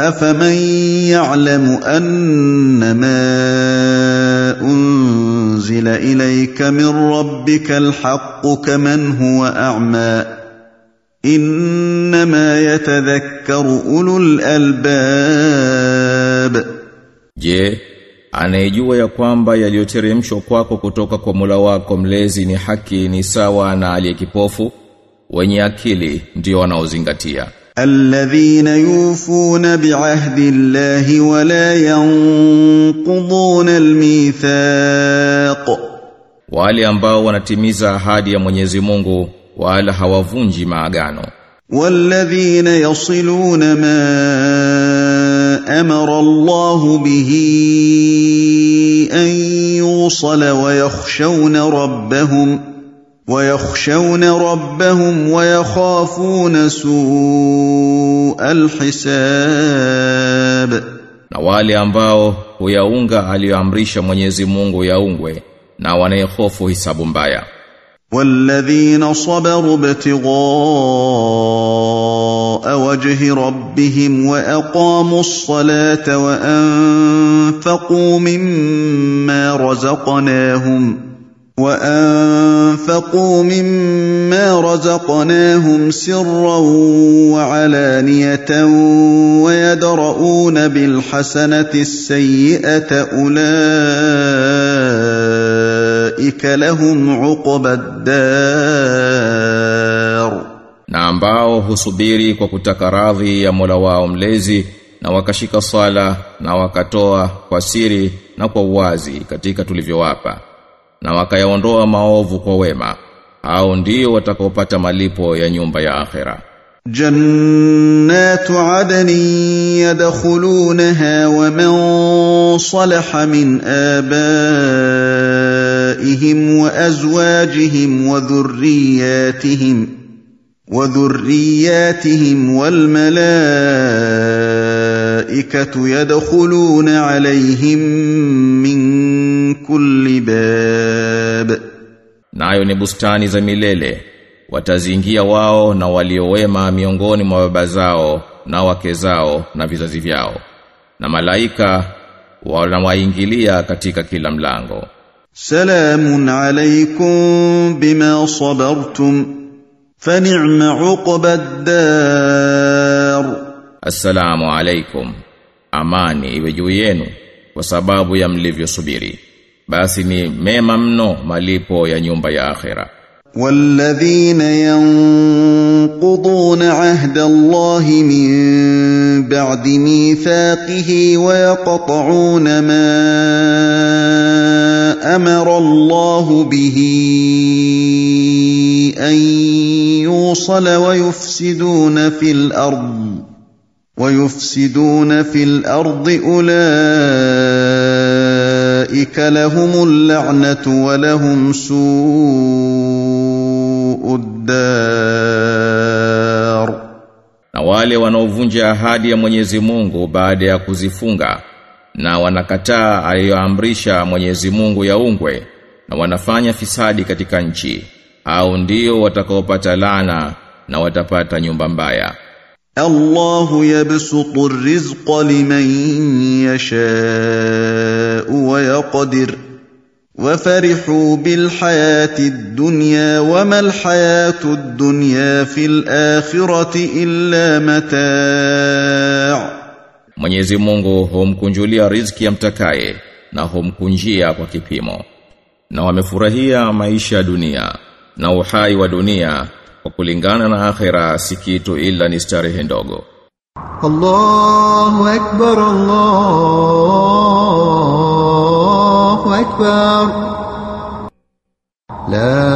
أفمن يعلم أنما أنزل إليك من ربك الحق كمن هو أعمى إنما يتذكر أولو الألباب Je, anayejua ya kwamba yaliyoteremshwa kwako kutoka kwa Mola wako mlezi ni haki ni sawa na aliyekipofu wenye akili ndio wanaozingatia الذين يوفون بعهد الله ولا ينقضون الميثاق. wale ambao wanatimiza ahadi ya Mwenyezi Mungu wala hawavunji maagano. والذين يصلون ما أمر الله به أن يوصل ويخشون ربهم ويخشون ربهم ويخافون سوء الحساب na wale ambao huyaunga aliyoamrisha Mwenyezi Mungu yaungwe na wanayehofu hisabu mbaya والذين صبروا ابتغاء وجه ربهم واقاموا الصلاه وانفقوا مما رزقناهم وانفقوا مما رزقناهم سرا وعلانيه ويدرؤون بالحسنه السيئه اولئك لهم عقبى الدار na ambao husubiri kwa kutaka radhi ya Mola wao mlezi na wakashika sala na wakatoa kwa siri na kwa uwazi katika tulivyowapa Na wakayaondoa maovu kwa wema. Hao ndio watakaopata malipo ya nyumba ya akhera. جنات عدن يدخلونها ومن صلح من آبائهم وأزواجهم وذرياتهم وذرياتهم والملائكة يدخلون عليهم من kulli bab. Nayo ni bustani za milele. Wataziingia wao na waliowema miongoni mwa baba zao na wake zao na vizazi vyao. Na malaika wanawaingilia katika kila mlango. Salamun alaykum bima sabartum. Fani'ma uqbad dar assalamu alaykum. Amani iwe juu yenu kwa sababu ya mlivyosubiri. Basi ni mema mno malipo ya nyumba ya akhera. والذين ينقضون عهد الله من بعد ميثاقه ويقطعون ما أمر الله به أن يوصل ويفسدون في الأرض ويفسدون في الأرض أولئك لهم اللعنه ولهم سوء الدار na wale wanaovunja ahadi ya Mwenyezi Mungu baada ya kuzifunga na wanakataa aliyoamrisha Mwenyezi Mungu yaungwe na wanafanya fisadi katika nchi au ndio watakaopata laana na watapata nyumba mbaya الله يبسط الرزق لمن يشاء ويقدر وفرحوا بالحياه الدنيا وما الحياه الدنيا في الاخره الا متاع Mwenyezi Mungu humkunjulia riziki ya mtakaye na humkunjia kwa kipimo na wamefurahia maisha ya dunia na uhai wa dunia kwa kulingana na akhera si kitu ila ni starehe ndogo الله أكبر الله أكبر لا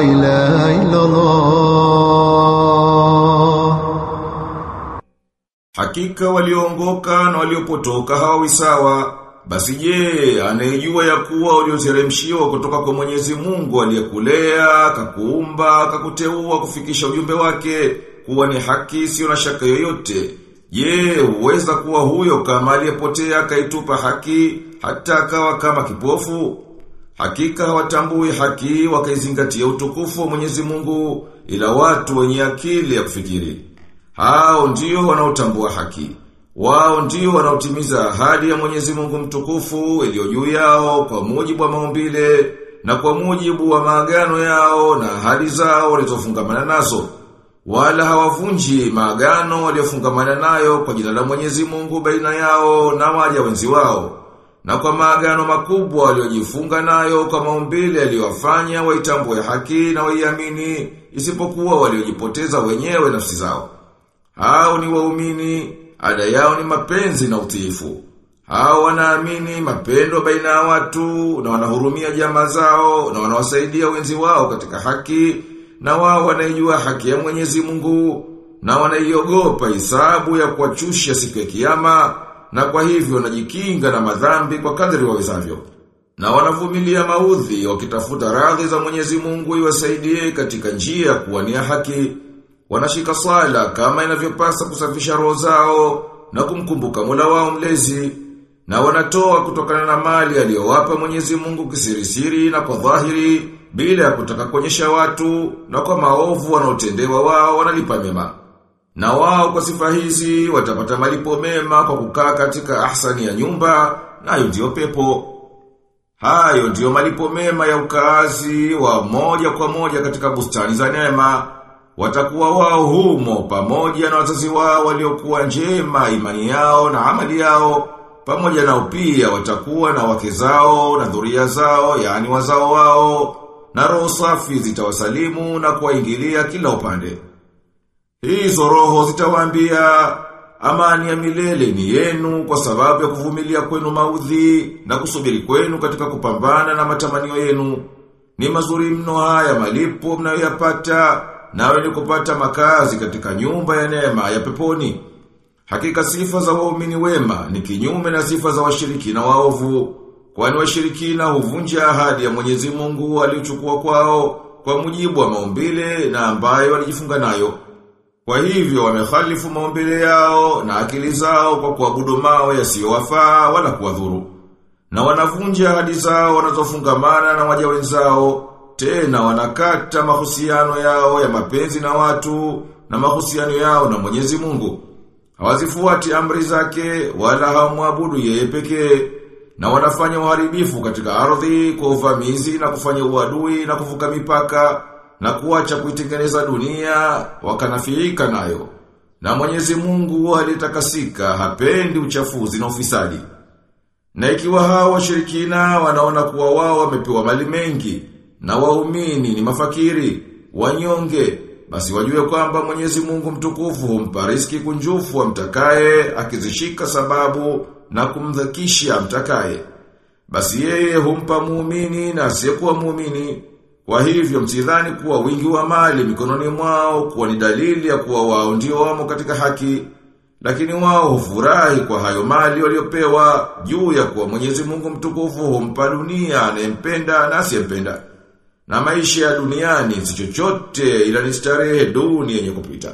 إله إلا الله Hakika walioongoka na waliopotoka hawawi sawa. Basi je, anayejua ya kuwa ulioteremshiwa kutoka kwa Mwenyezi Mungu aliyekulea, akakuumba, akakuteua kufikisha ujumbe wake, kuwa ni haki sio na shaka yoyote. Je, uweza kuwa huyo kama aliyepotea akaitupa haki hata akawa kama kipofu? Hakika watambui haki wakaizingatia utukufu wa Mwenyezi Mungu ila watu wenye akili ya kufikiri. Hao ndio wanaotambua haki. Wao ndio wanaotimiza ahadi ya Mwenyezi Mungu mtukufu iliyo juu yao kwa mujibu wa maumbile na kwa mujibu wa maagano yao na ahadi zao walizofungamana nazo. Wala hawavunji maagano waliofungamana nayo kwa jina la Mwenyezi Mungu baina yao na waja wenzi wao. Na kwa maagano makubwa waliojifunga nayo kwa maumbile aliyowafanya waitambue haki na waiamini isipokuwa waliojipoteza wenyewe nafsi zao. Hao ni waumini, ada yao ni mapenzi na utiifu. Hao wanaamini mapendo baina ya watu na wanahurumia jamaa zao na wanawasaidia wenzi wao katika haki na wao wanaijua haki ya Mwenyezi Mungu na wanaiogopa hisabu ya kuwachusha siku ya kiyama na kwa hivyo wanajikinga na madhambi kwa kadri wawezavyo. Na wanavumilia maudhi wakitafuta radhi za Mwenyezi Mungu iwasaidie katika njia ya kuwania haki. Wanashika sala kama inavyopasa kusafisha roho zao na kumkumbuka Mola wao mlezi na wanatoa kutokana na mali aliyowapa Mwenyezi Mungu kisirisiri na kwa dhahiri bila ya kutaka kuonyesha watu na kwa maovu wanaotendewa wao wanalipa mema. Na wao kwa sifa hizi watapata malipo mema kwa kukaa katika ahsani ya nyumba nayo ndio pepo. Hayo ndiyo malipo mema ya ukaazi wa moja kwa moja katika bustani za neema. Watakuwa wao humo pamoja na wazazi wao waliokuwa njema imani yao na amali yao. Pamoja nao pia watakuwa na wake zao na dhuria zao yani wazao wao na roho safi zitawasalimu na kuwaingilia kila upande. Hizo roho zitawaambia amani ya milele ni yenu kwa sababu ya kuvumilia kwenu maudhi na kusubiri kwenu katika kupambana na matamanio yenu. Ni mazuri mno haya malipo mnayoyapata nawe ni kupata makazi katika nyumba ya neema ya peponi. Hakika sifa za waumini wema ni kinyume na sifa za washiriki na waovu. Kwani washirikina huvunja ahadi ya Mwenyezi Mungu aliyochukua kwao kwa mujibu wa maumbile na ambayo walijifunga nayo. Kwa hivyo wamehalifu maumbile yao na akili zao kwa kuabudu mawe yasiyowafaa wala kuwadhuru. Na wanavunja ahadi zao wanazofungamana na waja wenzao, tena wanakata mahusiano yao ya mapenzi na watu na mahusiano yao na Mwenyezi Mungu. Hawazifuati amri zake wala hawamwabudu yeye pekee na wanafanya uharibifu katika ardhi kwa uvamizi na kufanya uadui na kuvuka mipaka na kuacha kuitengeneza dunia wakanafiika nayo. Na Mwenyezi Mungu alitakasika hapendi uchafuzi na ufisadi. Na ikiwa hao washirikina wanaona kuwa wao wamepewa mali mengi na waumini ni mafakiri, wanyonge, basi wajue kwamba Mwenyezi Mungu mtukufu humpa riziki kunjufu amtakaye akizishika sababu na kumdhakisha mtakaye. Basi yeye humpa muumini na asiyekuwa muumini. Kwa hivyo msidhani kuwa wingi wa mali mikononi mwao kuwa ni dalili ya kuwa wao ndio wamo katika haki. Lakini wao hufurahi kwa hayo mali waliopewa juu ya kuwa Mwenyezi Mungu mtukufu humpa dunia anayempenda na asiyempenda. Na maisha ya duniani si chochote ila ni starehe duni yenye kupita.